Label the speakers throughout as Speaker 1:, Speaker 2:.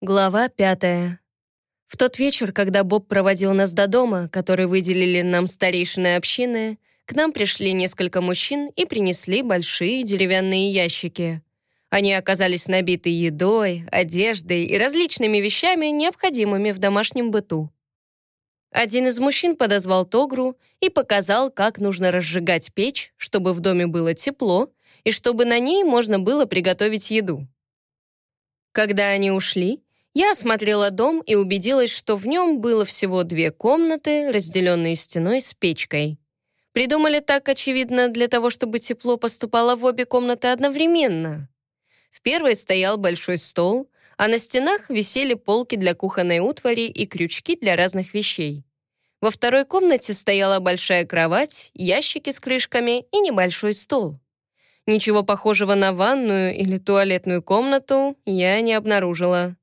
Speaker 1: Глава пятая. В тот вечер, когда Боб проводил нас до дома, который выделили нам старейшины общины, к нам пришли несколько мужчин и принесли большие деревянные ящики. Они оказались набиты едой, одеждой и различными вещами, необходимыми в домашнем быту. Один из мужчин подозвал Тогру и показал, как нужно разжигать печь, чтобы в доме было тепло и чтобы на ней можно было приготовить еду. Когда они ушли, я осмотрела дом и убедилась, что в нем было всего две комнаты, разделенные стеной с печкой. Придумали так, очевидно, для того, чтобы тепло поступало в обе комнаты одновременно. В первой стоял большой стол, а на стенах висели полки для кухонной утвари и крючки для разных вещей. Во второй комнате стояла большая кровать, ящики с крышками и небольшой стол. Ничего похожего на ванную или туалетную комнату я не обнаружила.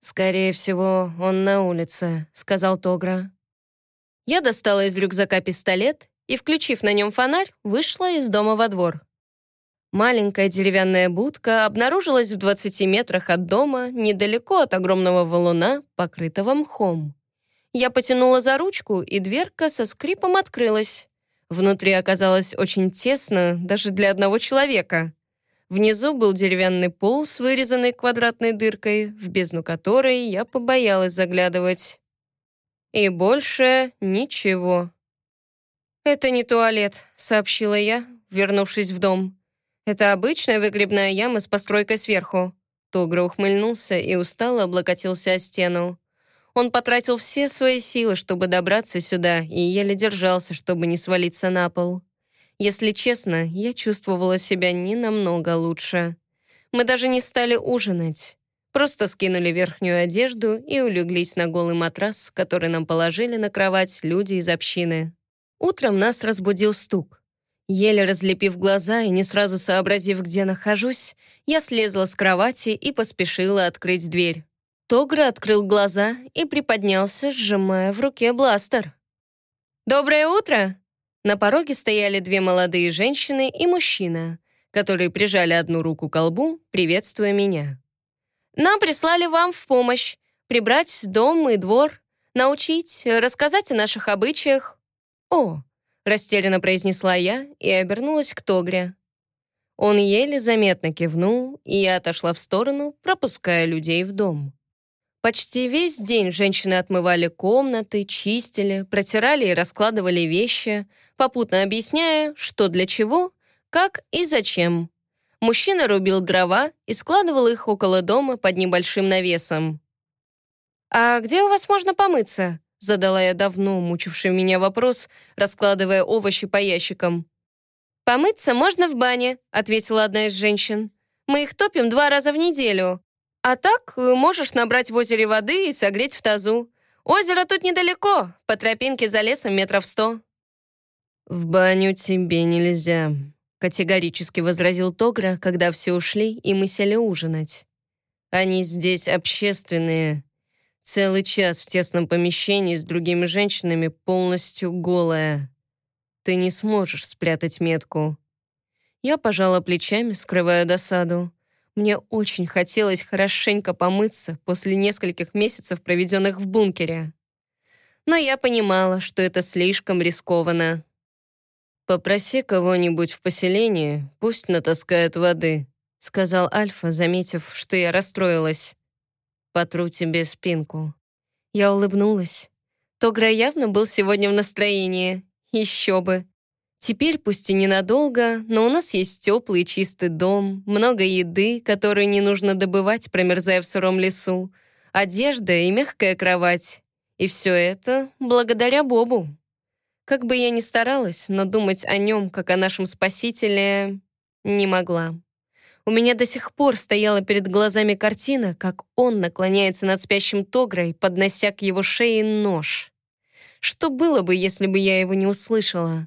Speaker 1: «Скорее всего, он на улице», — сказал Тогра. Я достала из рюкзака пистолет и, включив на нем фонарь, вышла из дома во двор. Маленькая деревянная будка обнаружилась в 20 метрах от дома, недалеко от огромного валуна, покрытого мхом. Я потянула за ручку, и дверка со скрипом открылась. Внутри оказалось очень тесно, даже для одного человека. Внизу был деревянный пол с вырезанной квадратной дыркой, в бездну которой я побоялась заглядывать. И больше ничего. «Это не туалет», — сообщила я, вернувшись в дом. «Это обычная выгребная яма с постройкой сверху». Тогра ухмыльнулся и устало облокотился о стену. Он потратил все свои силы, чтобы добраться сюда, и еле держался, чтобы не свалиться на пол. Если честно, я чувствовала себя не намного лучше. Мы даже не стали ужинать. Просто скинули верхнюю одежду и улеглись на голый матрас, который нам положили на кровать люди из общины. Утром нас разбудил стук. Еле разлепив глаза и не сразу сообразив, где нахожусь, я слезла с кровати и поспешила открыть дверь. Тогра открыл глаза и приподнялся, сжимая в руке бластер. «Доброе утро!» На пороге стояли две молодые женщины и мужчина, которые прижали одну руку к колбу, приветствуя меня. «Нам прислали вам в помощь прибрать дом и двор, научить, рассказать о наших обычаях». «О!» — растерянно произнесла я и обернулась к Тогре. Он еле заметно кивнул, и я отошла в сторону, пропуская людей в дом. Почти весь день женщины отмывали комнаты, чистили, протирали и раскладывали вещи, попутно объясняя, что для чего, как и зачем. Мужчина рубил дрова и складывал их около дома под небольшим навесом. «А где у вас можно помыться?» задала я давно мучивший меня вопрос, раскладывая овощи по ящикам. «Помыться можно в бане», — ответила одна из женщин. «Мы их топим два раза в неделю. А так э, можешь набрать в озере воды и согреть в тазу. Озеро тут недалеко, по тропинке за лесом метров сто».
Speaker 2: «В баню тебе нельзя», — категорически возразил Тогра, когда все ушли, и мы сели ужинать. «Они здесь общественные. Целый час в тесном помещении с другими женщинами полностью голая. Ты не сможешь спрятать метку». Я пожала плечами, скрывая досаду. Мне очень хотелось хорошенько помыться после нескольких месяцев, проведенных в бункере. Но я понимала, что это слишком рискованно. «Попроси кого-нибудь в поселении, пусть натаскает воды», сказал Альфа, заметив, что я расстроилась. «Потру тебе спинку». Я улыбнулась. Тогра явно был сегодня в настроении. Еще бы. Теперь, пусть и ненадолго, но у нас есть теплый чистый дом, много еды, которую не нужно добывать, промерзая в сыром лесу, одежда и мягкая кровать. И все это благодаря Бобу. Как бы я ни старалась, но думать о нем, как о нашем спасителе, не могла. У меня до сих пор стояла перед глазами картина, как он наклоняется над спящим Тогрой, поднося к его шее нож. Что было бы, если бы я его не услышала?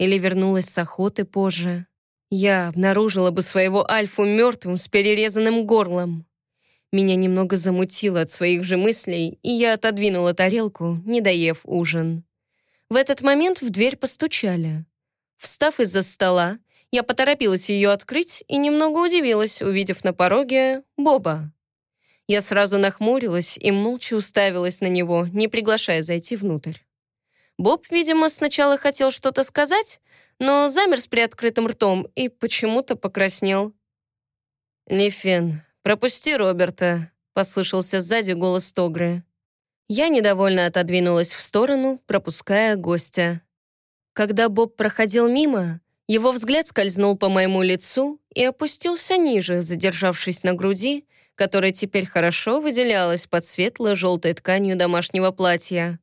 Speaker 2: Или вернулась с охоты позже, я обнаружила бы своего Альфу мертвым с перерезанным горлом. Меня немного замутило от своих же мыслей, и я отодвинула тарелку, не доев ужин. В этот момент в дверь постучали. Встав из-за стола, я поторопилась ее открыть и немного удивилась, увидев на пороге Боба.
Speaker 1: Я сразу нахмурилась и молча уставилась на него, не приглашая зайти внутрь. Боб, видимо, сначала хотел что-то сказать, но замер с приоткрытым ртом и почему-то покраснел. «Лифен, пропусти Роберта», — послышался сзади голос Тогры. Я недовольно отодвинулась в сторону, пропуская гостя. Когда Боб проходил мимо, его взгляд скользнул по моему лицу и опустился ниже, задержавшись на груди, которая теперь хорошо выделялась под светло-желтой тканью домашнего платья.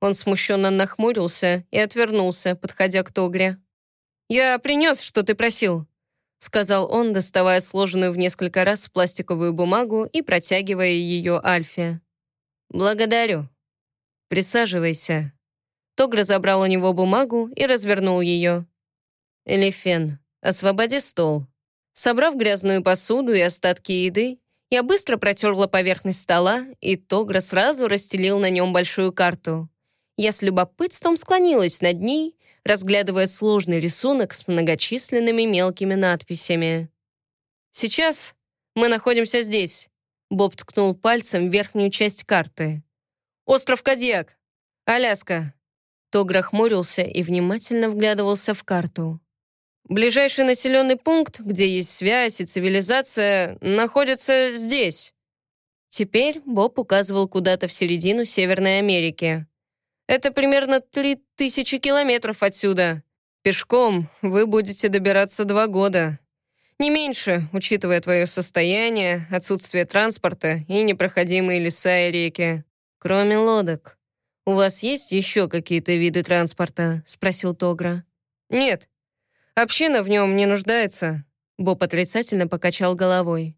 Speaker 1: Он смущенно нахмурился и отвернулся, подходя к Тогре. «Я принес, что ты просил», — сказал он, доставая сложенную в несколько раз пластиковую бумагу и протягивая ее Альфе. «Благодарю. Присаживайся». Тогра забрал у него бумагу и развернул ее. «Элифен, освободи стол». Собрав грязную посуду и остатки еды, я быстро протерла поверхность стола, и Тогра сразу расстелил на нем большую карту. Я с любопытством склонилась над ней, разглядывая сложный рисунок с многочисленными мелкими надписями. «Сейчас мы находимся здесь», — Боб ткнул пальцем в верхнюю часть карты. «Остров Кадьяк, Аляска». Тогра хмурился и внимательно вглядывался в карту. Ближайший населенный пункт, где есть связь и цивилизация, находится здесь». Теперь Боб указывал куда-то в середину Северной Америки. «Это примерно три тысячи километров отсюда. Пешком вы будете добираться два года. Не меньше, учитывая твое состояние, отсутствие транспорта и непроходимые леса и реки. Кроме лодок. У вас есть еще какие-то виды транспорта?» — спросил Тогра. «Нет», Община в нем не нуждается», — Боб отрицательно покачал головой.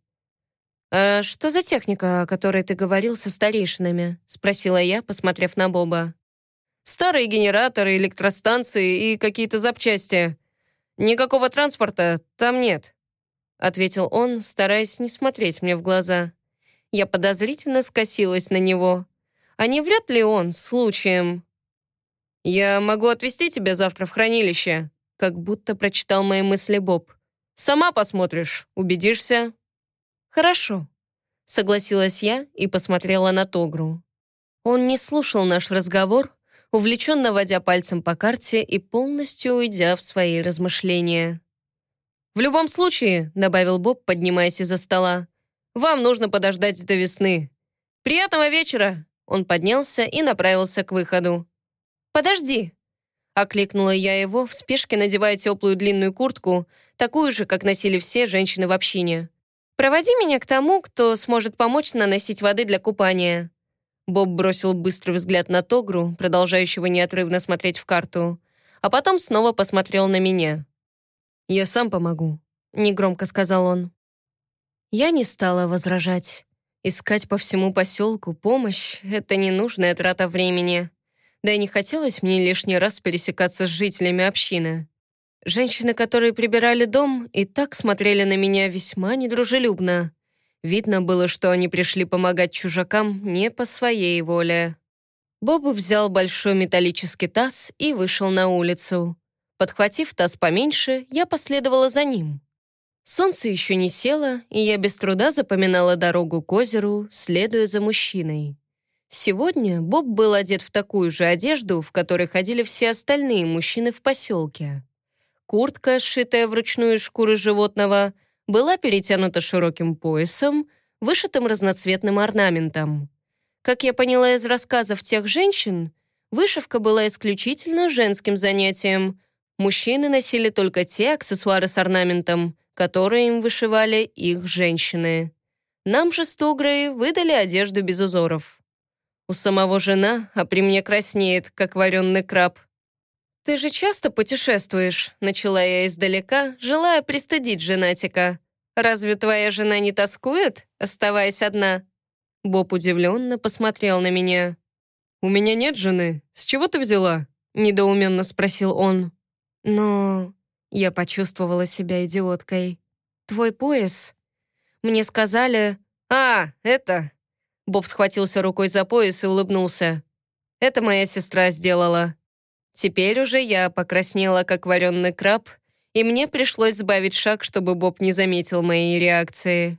Speaker 1: «А что за техника, о которой ты говорил со старейшинами?» — спросила я, посмотрев на Боба. «Старые генераторы, электростанции и какие-то запчасти. Никакого транспорта там нет», — ответил он, стараясь не смотреть мне в глаза. Я подозрительно скосилась на него. А не вряд ли он, случаем... «Я могу отвезти тебя завтра в хранилище», как будто прочитал мои мысли Боб. «Сама посмотришь, убедишься». «Хорошо», — согласилась я и посмотрела на Тогру. Он не слушал наш разговор, увлеченно водя пальцем по карте и полностью уйдя в свои размышления. «В любом случае», — добавил Боб, поднимаясь из-за стола, «вам нужно подождать до весны. Приятного вечера!» Он поднялся и направился к выходу. «Подожди!» Окликнула я его, в спешке надевая теплую длинную куртку, такую же, как носили все женщины в общине. «Проводи меня к тому, кто сможет помочь наносить воды для купания». Боб бросил быстрый взгляд на Тогру, продолжающего неотрывно смотреть в карту, а потом снова посмотрел на меня. «Я сам помогу», — негромко сказал он. Я не стала возражать. Искать по всему поселку помощь — это ненужная трата времени да и не хотелось мне лишний раз пересекаться с жителями общины. Женщины, которые прибирали дом, и так смотрели на меня весьма недружелюбно. Видно было, что они пришли помогать чужакам не по своей воле. Боб взял большой металлический таз и вышел на улицу. Подхватив таз поменьше, я последовала за ним. Солнце еще не село, и я без труда запоминала дорогу к озеру, следуя за мужчиной. Сегодня Боб был одет в такую же одежду, в которой ходили все остальные мужчины в поселке. Куртка, сшитая вручную из шкуры животного, была перетянута широким поясом, вышитым разноцветным орнаментом. Как я поняла из рассказов тех женщин, вышивка была исключительно женским занятием. Мужчины носили только те аксессуары с орнаментом, которые им вышивали их женщины. Нам же с выдали одежду без узоров. У самого жена, а при мне краснеет, как вареный краб. «Ты же часто путешествуешь?» — начала я издалека, желая пристыдить женатика. «Разве твоя жена не тоскует, оставаясь одна?» Боб удивленно посмотрел на меня. «У меня нет жены. С чего ты взяла?» — недоуменно спросил он. «Но...» — я почувствовала себя идиоткой. «Твой пояс...» Мне сказали... «А, это...» Боб схватился рукой за пояс и улыбнулся. «Это моя сестра сделала». Теперь уже я покраснела, как вареный краб, и мне пришлось сбавить шаг, чтобы Боб не заметил моей реакции.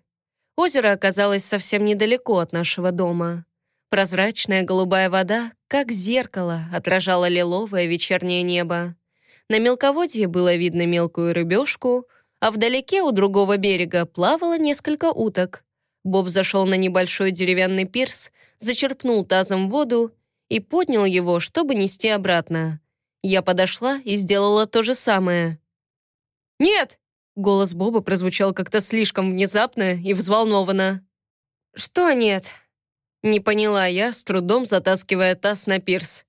Speaker 1: Озеро оказалось совсем недалеко от нашего дома. Прозрачная голубая вода, как зеркало, отражала лиловое вечернее небо. На мелководье было видно мелкую рыбешку, а вдалеке у другого берега плавало несколько уток. Боб зашел на небольшой деревянный пирс, зачерпнул тазом воду и поднял его, чтобы нести обратно. Я подошла и сделала то же самое. «Нет!» — голос Боба прозвучал как-то слишком внезапно и взволнованно. «Что нет?» Не поняла я, с трудом затаскивая таз на пирс.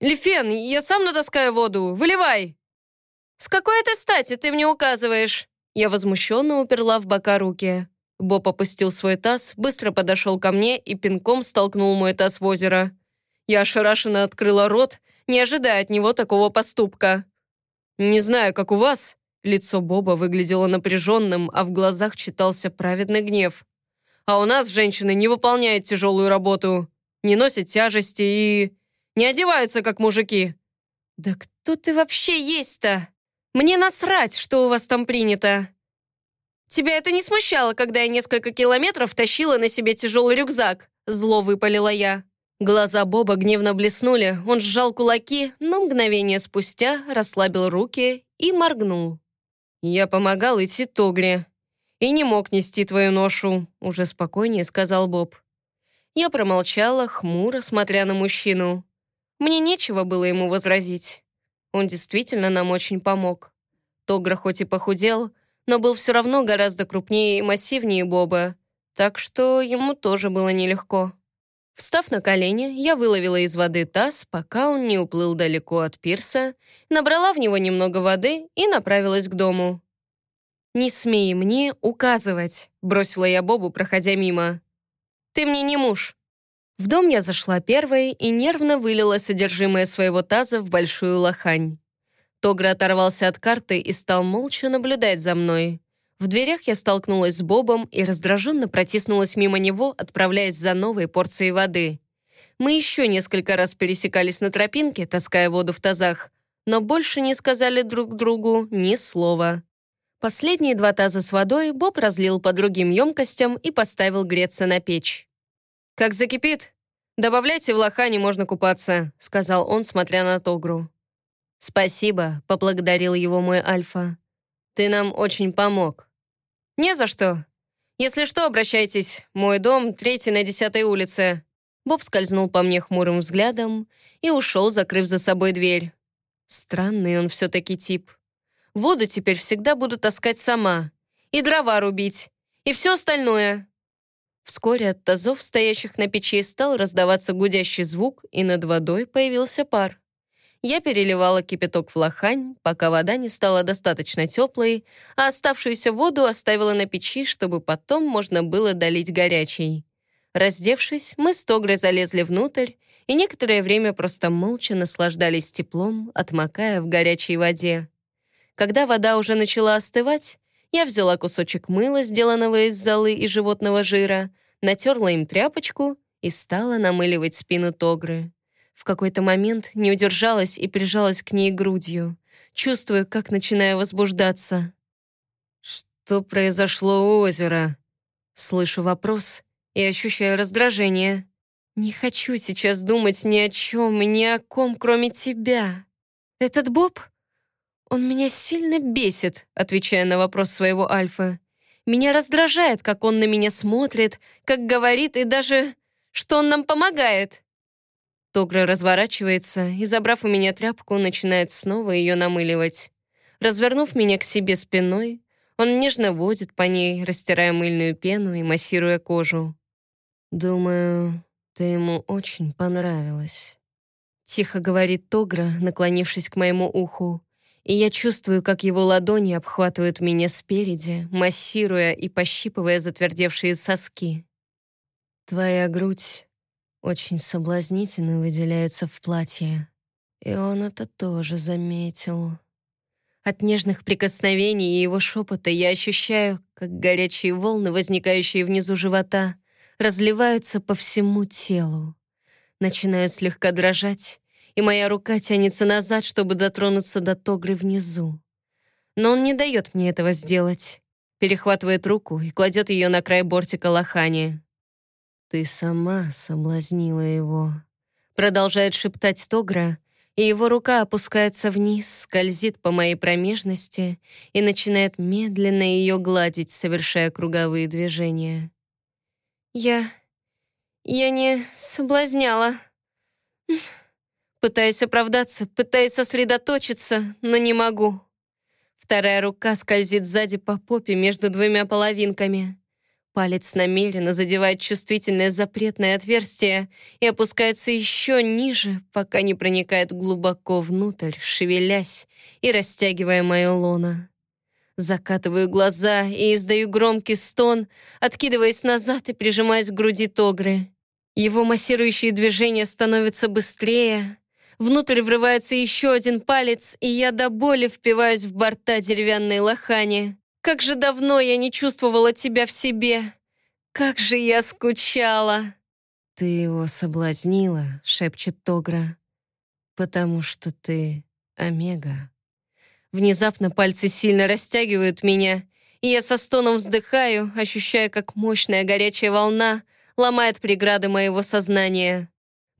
Speaker 1: «Лифен, я сам натаскаю воду! Выливай!» «С какой это стати ты мне указываешь?» Я возмущенно уперла в бока руки. Боб опустил свой таз, быстро подошел ко мне и пинком столкнул мой таз в озеро. Я ошарашенно открыла рот, не ожидая от него такого поступка. «Не знаю, как у вас». Лицо Боба выглядело напряженным, а в глазах читался праведный гнев. А у нас женщины не выполняют тяжелую работу, не носят тяжести и не одеваются, как мужики». «Да кто ты вообще есть-то? Мне насрать, что у вас там принято. Тебя это не смущало, когда я несколько километров тащила на себе тяжелый рюкзак?» Зло выпалила я. Глаза Боба гневно блеснули, он сжал кулаки, но мгновение спустя расслабил руки и моргнул. «Я помогал идти Тогре и не мог нести твою ношу», — уже спокойнее сказал Боб. Я промолчала, хмуро смотря на мужчину. Мне нечего было ему возразить. Он действительно нам очень помог. Тогра хоть и похудел, но был все равно гораздо крупнее и массивнее Боба, так что ему тоже было нелегко. Встав на колени, я выловила из воды таз, пока он не уплыл далеко от пирса, набрала в него немного воды и направилась к дому. «Не смей мне указывать», — бросила я Бобу, проходя мимо. «Ты мне не муж». В дом я зашла первой и нервно вылила содержимое своего таза в большую лохань. Тогра оторвался от карты и стал молча наблюдать за мной. В дверях я столкнулась с Бобом и раздраженно протиснулась мимо него, отправляясь за новой порцией воды. Мы еще несколько раз пересекались на тропинке, таская воду в тазах, но больше не сказали друг другу ни слова. Последние два таза с водой Боб разлил по другим емкостям и поставил греться на печь. «Как закипит, добавляйте в лохани, можно купаться», сказал он, смотря на Тогру. «Спасибо», — поблагодарил его мой Альфа. «Ты нам очень помог». «Не за что. Если что, обращайтесь. Мой дом третий на десятой улице». Боб скользнул по мне хмурым взглядом и ушел, закрыв за собой дверь. Странный он все-таки тип. Воду теперь всегда буду таскать сама. И дрова рубить. И все остальное. Вскоре от тазов, стоящих на печи, стал раздаваться гудящий звук, и над водой появился пар. Я переливала кипяток в лохань, пока вода не стала достаточно теплой, а оставшуюся воду оставила на печи, чтобы потом можно было долить горячей. Раздевшись, мы с Тогрой залезли внутрь и некоторое время просто молча наслаждались теплом, отмокая в горячей воде. Когда вода уже начала остывать, я взяла кусочек мыла, сделанного из золы и животного жира, натерла им тряпочку и стала намыливать спину Тогры. В какой-то момент не удержалась и прижалась к ней грудью, чувствуя, как начинаю возбуждаться. «Что произошло у озера?» Слышу вопрос и ощущаю раздражение. «Не хочу сейчас думать ни о чем и ни о ком, кроме тебя. Этот Боб «Он меня сильно бесит», отвечая на вопрос своего Альфа. «Меня раздражает, как он на меня смотрит, как говорит и даже, что он нам помогает». Тогра разворачивается и, забрав у меня тряпку, начинает снова ее намыливать. Развернув меня к себе спиной, он нежно водит по ней, растирая мыльную пену и массируя кожу. «Думаю, ты ему очень понравилась», — тихо говорит Тогра, наклонившись к моему уху и я чувствую, как его ладони обхватывают меня спереди, массируя и пощипывая затвердевшие соски. Твоя грудь очень соблазнительно выделяется в платье, и он это тоже заметил. От нежных прикосновений и его шепота я ощущаю, как горячие волны, возникающие внизу живота, разливаются по всему телу. Начинаю слегка дрожать, и моя рука тянется назад, чтобы дотронуться до Тогры внизу. Но он не дает мне этого сделать. перехватывает руку и кладет ее на край бортика лохани.
Speaker 2: «Ты сама соблазнила его», —
Speaker 1: продолжает шептать Тогра, и его рука опускается вниз, скользит по моей промежности и начинает медленно ее гладить, совершая круговые движения. «Я... я не соблазняла», Пытаюсь оправдаться, пытаюсь сосредоточиться, но не могу. Вторая рука скользит сзади по попе между двумя половинками. Палец намеренно задевает чувствительное запретное отверстие и опускается еще ниже, пока не проникает глубоко внутрь, шевелясь и растягивая мое лоно. Закатываю глаза и издаю громкий стон, откидываясь назад и прижимаясь к груди Тогры. Его массирующие движения становятся быстрее. Внутрь врывается еще один палец, и я до боли впиваюсь в борта деревянной лохани. Как же давно я не чувствовала тебя в себе. Как же я скучала.
Speaker 2: «Ты его соблазнила», — шепчет Тогра, «потому что ты Омега».
Speaker 1: Внезапно пальцы сильно растягивают меня, и я со стоном вздыхаю, ощущая, как мощная горячая волна — ломает преграды моего сознания.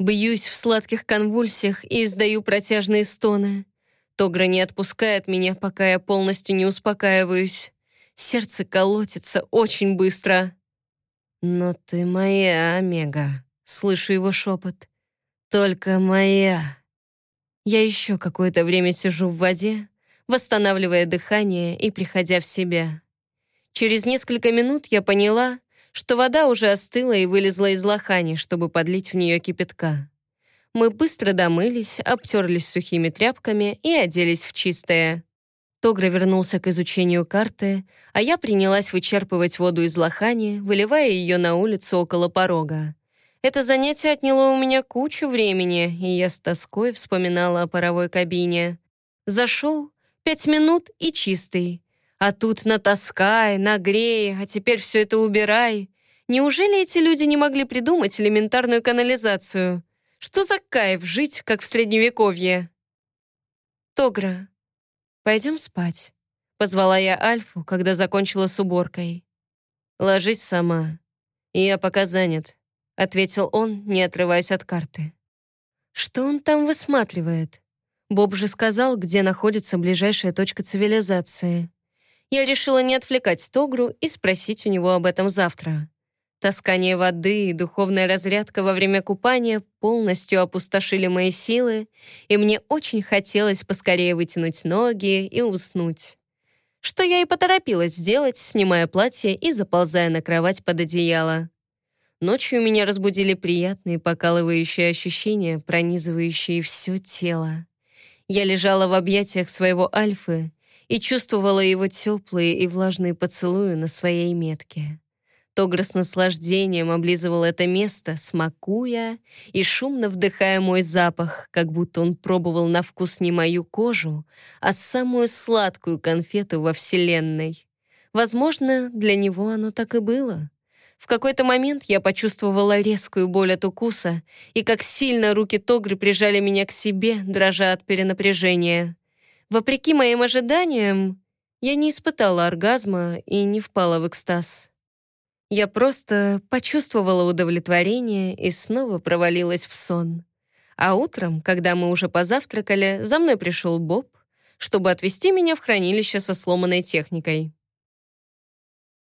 Speaker 1: Бьюсь в сладких конвульсиях и издаю протяжные стоны. Тогра не отпускает меня, пока я полностью не успокаиваюсь. Сердце колотится очень быстро.
Speaker 2: «Но ты моя, Омега», — слышу его шепот. «Только моя».
Speaker 1: Я еще какое-то время сижу в воде, восстанавливая дыхание и приходя в себя. Через несколько минут я поняла, что вода уже остыла и вылезла из лохани, чтобы подлить в нее кипятка. Мы быстро домылись, обтерлись сухими тряпками и оделись в чистое. Тогра вернулся к изучению карты, а я принялась вычерпывать воду из лохани, выливая ее на улицу около порога. Это занятие отняло у меня кучу времени, и я с тоской вспоминала о паровой кабине. Зашел, пять минут и чистый. А тут натаскай, нагрей, а теперь все это убирай. Неужели эти люди не могли придумать элементарную канализацию? Что за кайф жить, как в Средневековье? «Тогра, пойдем спать», — позвала я Альфу, когда закончила с уборкой.
Speaker 2: «Ложись сама. Я пока занят», — ответил он, не отрываясь от карты.
Speaker 1: «Что он там высматривает?» Боб же сказал, где находится ближайшая точка цивилизации я решила не отвлекать Тогру и спросить у него об этом завтра. Таскание воды и духовная разрядка во время купания полностью опустошили мои силы, и мне очень хотелось поскорее вытянуть ноги и уснуть. Что я и поторопилась сделать, снимая платье и заползая на кровать под одеяло. Ночью меня разбудили приятные покалывающие ощущения, пронизывающие все тело. Я лежала в объятиях своего Альфы, и чувствовала его теплые и влажные поцелуи на своей метке. Тогра с наслаждением облизывал это место, смакуя и шумно вдыхая мой запах, как будто он пробовал на вкус не мою кожу, а самую сладкую конфету во Вселенной. Возможно, для него оно так и было. В какой-то момент я почувствовала резкую боль от укуса и как сильно руки Тогры прижали меня к себе, дрожа от перенапряжения. Вопреки моим ожиданиям, я не испытала оргазма и не впала в экстаз. Я просто почувствовала удовлетворение и снова провалилась в сон. А утром, когда мы уже позавтракали, за мной пришел Боб, чтобы отвезти меня в хранилище со сломанной техникой.